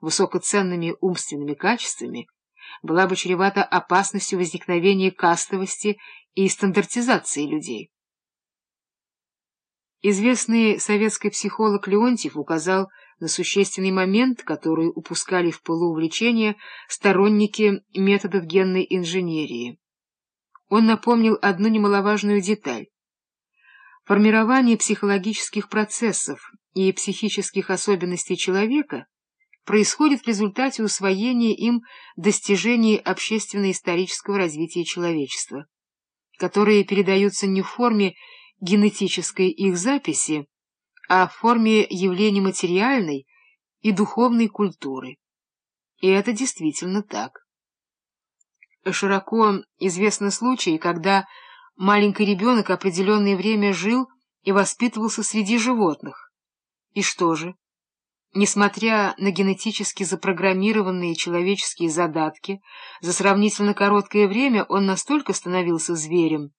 высокоценными умственными качествами, была бы чревата опасностью возникновения кастовости и стандартизации людей. Известный советский психолог Леонтьев указал на существенный момент, который упускали в пылу увлечения сторонники методов генной инженерии. Он напомнил одну немаловажную деталь. Формирование психологических процессов и психических особенностей человека происходит в результате усвоения им достижений общественно-исторического развития человечества, которые передаются не в форме генетической их записи, а в форме явлений материальной и духовной культуры. И это действительно так. Широко известны случаи, когда маленький ребенок определенное время жил и воспитывался среди животных. И что же? Несмотря на генетически запрограммированные человеческие задатки, за сравнительно короткое время он настолько становился зверем,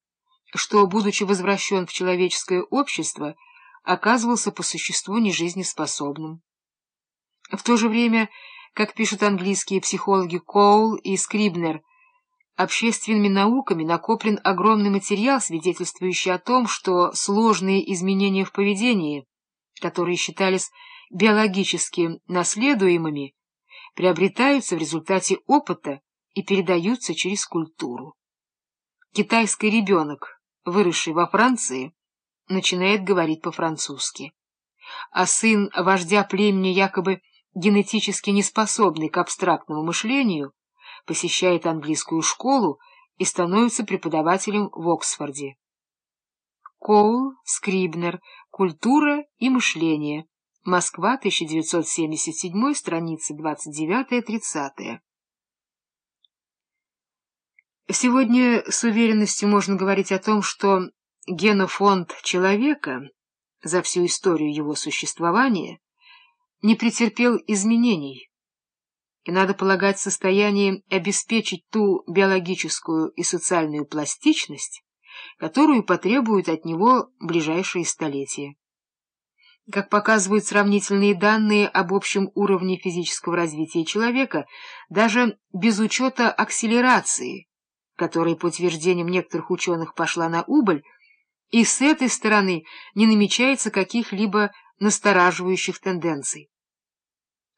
что, будучи возвращен в человеческое общество, оказывался по существу нежизнеспособным. В то же время, как пишут английские психологи Коул и Скрибнер, общественными науками накоплен огромный материал, свидетельствующий о том, что сложные изменения в поведении, которые считались биологически наследуемыми, приобретаются в результате опыта и передаются через культуру. Китайский ребенок выросший во Франции, начинает говорить по-французски. А сын вождя племени, якобы генетически неспособный к абстрактному мышлению, посещает английскую школу и становится преподавателем в Оксфорде. Коул, Скрибнер, «Культура и мышление», Москва, 1977, страницы 29-30. Сегодня с уверенностью можно говорить о том, что генофонд человека за всю историю его существования не претерпел изменений, и надо полагать в состоянии обеспечить ту биологическую и социальную пластичность, которую потребуют от него ближайшие столетия. Как показывают сравнительные данные об общем уровне физического развития человека, даже без учета акселерации – которая, по утверждениям некоторых ученых, пошла на убыль, и с этой стороны не намечается каких-либо настораживающих тенденций.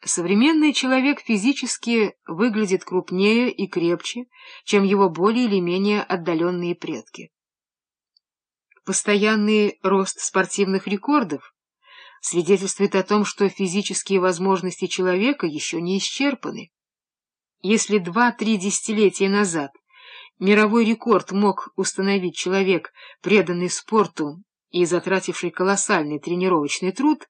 Современный человек физически выглядит крупнее и крепче, чем его более или менее отдаленные предки. Постоянный рост спортивных рекордов свидетельствует о том, что физические возможности человека еще не исчерпаны. Если два-три десятилетия назад Мировой рекорд мог установить человек, преданный спорту и затративший колоссальный тренировочный труд,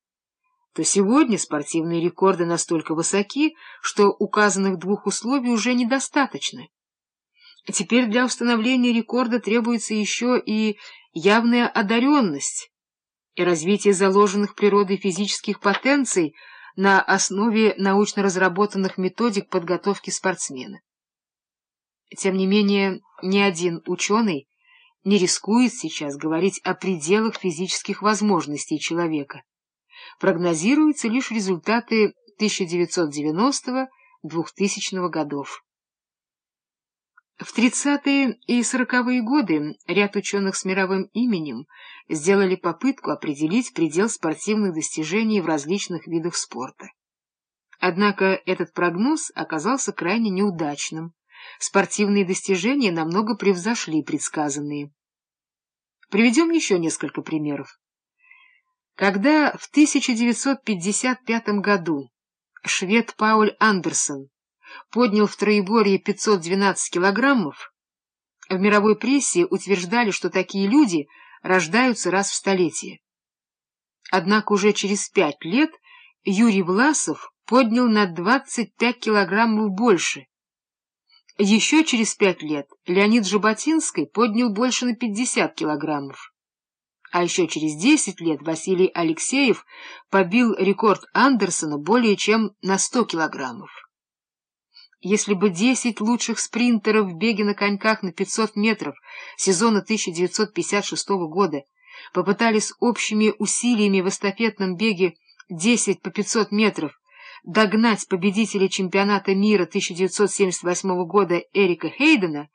то сегодня спортивные рекорды настолько высоки, что указанных двух условий уже недостаточно. Теперь для установления рекорда требуется еще и явная одаренность и развитие заложенных природой физических потенций на основе научно разработанных методик подготовки спортсмена. Тем не менее, ни один ученый не рискует сейчас говорить о пределах физических возможностей человека. Прогнозируются лишь результаты 1990-2000 годов. В 30-е и 40-е годы ряд ученых с мировым именем сделали попытку определить предел спортивных достижений в различных видах спорта. Однако этот прогноз оказался крайне неудачным спортивные достижения намного превзошли предсказанные. Приведем еще несколько примеров. Когда в 1955 году швед Пауль Андерсон поднял в троеборье 512 килограммов, в мировой прессе утверждали, что такие люди рождаются раз в столетие. Однако уже через пять лет Юрий Власов поднял на 25 килограммов больше, еще через пять лет Леонид Жаботинский поднял больше на 50 килограммов. А еще через десять лет Василий Алексеев побил рекорд Андерсона более чем на 100 килограммов. Если бы 10 лучших спринтеров в беге на коньках на 500 метров сезона 1956 года попытались общими усилиями в эстафетном беге 10 по 500 метров догнать победителя чемпионата мира 1978 года Эрика Хейдена